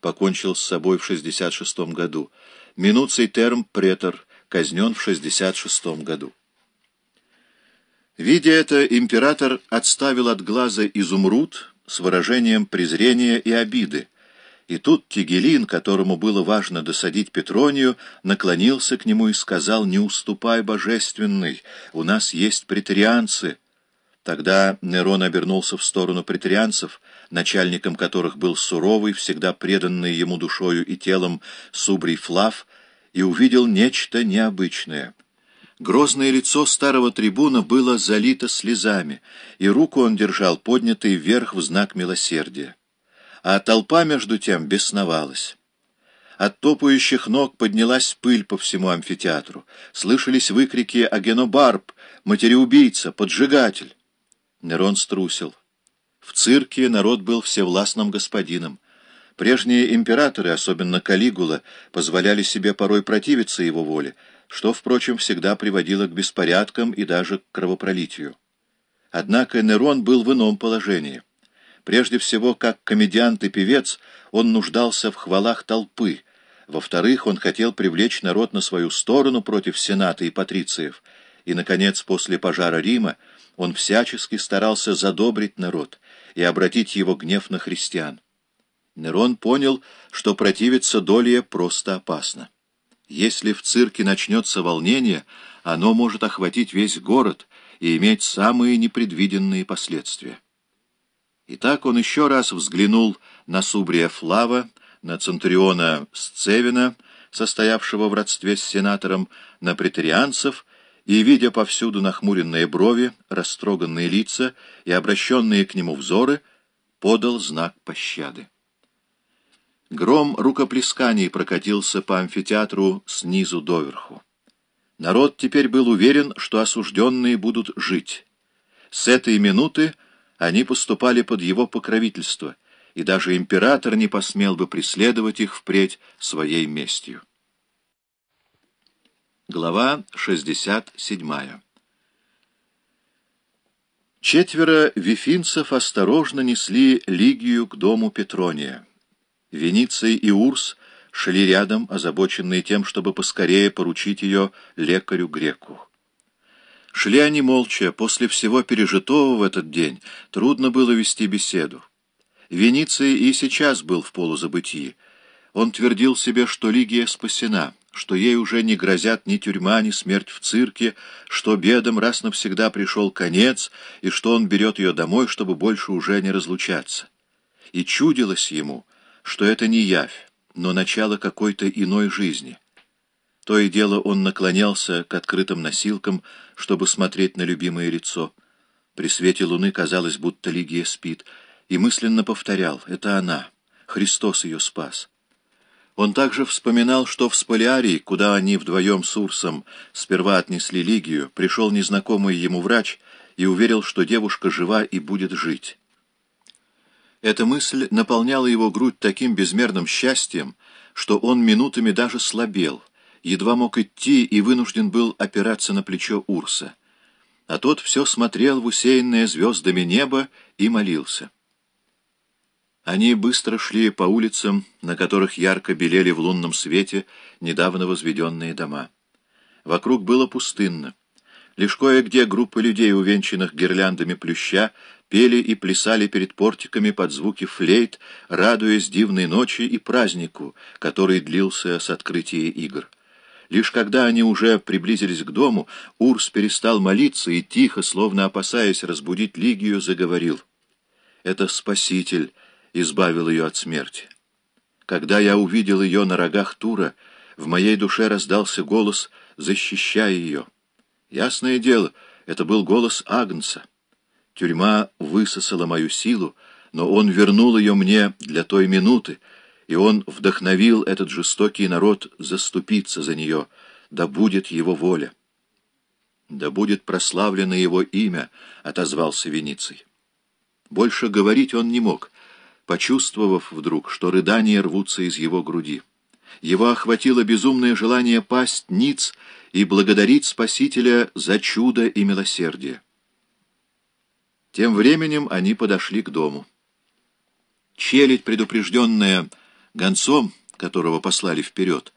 покончил с собой в 66 году. Минуций Терм Претор казнен в 66 году. Видя это, император отставил от глаза изумруд с выражением презрения и обиды, и тут Тигелин, которому было важно досадить Петронию, наклонился к нему и сказал, «Не уступай, божественный, у нас есть претарианцы». Тогда Нерон обернулся в сторону претарианцев, начальником которых был суровый, всегда преданный ему душою и телом Субрий Флав, и увидел нечто необычное. Грозное лицо старого трибуна было залито слезами, и руку он держал поднятой вверх в знак милосердия а толпа, между тем, бесновалась. От топающих ног поднялась пыль по всему амфитеатру. Слышались выкрики «Агенобарб! Матереубийца! Поджигатель!» Нерон струсил. В цирке народ был всевластным господином. Прежние императоры, особенно Калигула, позволяли себе порой противиться его воле, что, впрочем, всегда приводило к беспорядкам и даже к кровопролитию. Однако Нерон был в ином положении. Прежде всего, как комедиант и певец, он нуждался в хвалах толпы. Во-вторых, он хотел привлечь народ на свою сторону против сената и патрициев. И, наконец, после пожара Рима он всячески старался задобрить народ и обратить его гнев на христиан. Нерон понял, что противиться Долия просто опасно. Если в цирке начнется волнение, оно может охватить весь город и иметь самые непредвиденные последствия. Итак, он еще раз взглянул на Субрия Флава, на Центуриона Сцевина, состоявшего в родстве с сенатором, на претарианцев, и, видя повсюду нахмуренные брови, растроганные лица и обращенные к нему взоры, подал знак пощады. Гром рукоплесканий прокатился по амфитеатру снизу доверху. Народ теперь был уверен, что осужденные будут жить. С этой минуты они поступали под его покровительство, и даже император не посмел бы преследовать их впредь своей местью. Глава 67 Четверо вифинцев осторожно несли Лигию к дому Петрония. Вениций и Урс шли рядом, озабоченные тем, чтобы поскорее поручить ее лекарю-греку. Шли они молча, после всего пережитого в этот день трудно было вести беседу. Вениций и сейчас был в полузабытии. Он твердил себе, что Лигия спасена, что ей уже не грозят ни тюрьма, ни смерть в цирке, что бедам раз навсегда пришел конец, и что он берет ее домой, чтобы больше уже не разлучаться. И чудилось ему, что это не явь, но начало какой-то иной жизни — то и дело он наклонялся к открытым носилкам, чтобы смотреть на любимое лицо. При свете луны казалось, будто Лигия спит, и мысленно повторял «Это она, Христос ее спас». Он также вспоминал, что в Сполиарии, куда они вдвоем с Урсом сперва отнесли Лигию, пришел незнакомый ему врач и уверил, что девушка жива и будет жить. Эта мысль наполняла его грудь таким безмерным счастьем, что он минутами даже слабел — едва мог идти и вынужден был опираться на плечо Урса. А тот все смотрел в усеянное звездами небо и молился. Они быстро шли по улицам, на которых ярко белели в лунном свете недавно возведенные дома. Вокруг было пустынно. Лишь кое-где группы людей, увенчанных гирляндами плюща, пели и плясали перед портиками под звуки флейт, радуясь дивной ночи и празднику, который длился с открытия игр. Лишь когда они уже приблизились к дому, Урс перестал молиться и тихо, словно опасаясь разбудить Лигию, заговорил. «Это Спаситель избавил ее от смерти. Когда я увидел ее на рогах Тура, в моей душе раздался голос, защищая ее. Ясное дело, это был голос Агнца. Тюрьма высосала мою силу, но он вернул ее мне для той минуты, и он вдохновил этот жестокий народ заступиться за нее, да будет его воля. «Да будет прославлено его имя», — отозвался Вениций. Больше говорить он не мог, почувствовав вдруг, что рыдания рвутся из его груди. Его охватило безумное желание пасть ниц и благодарить Спасителя за чудо и милосердие. Тем временем они подошли к дому. Челядь, предупрежденная Гонцом, которого послали вперед,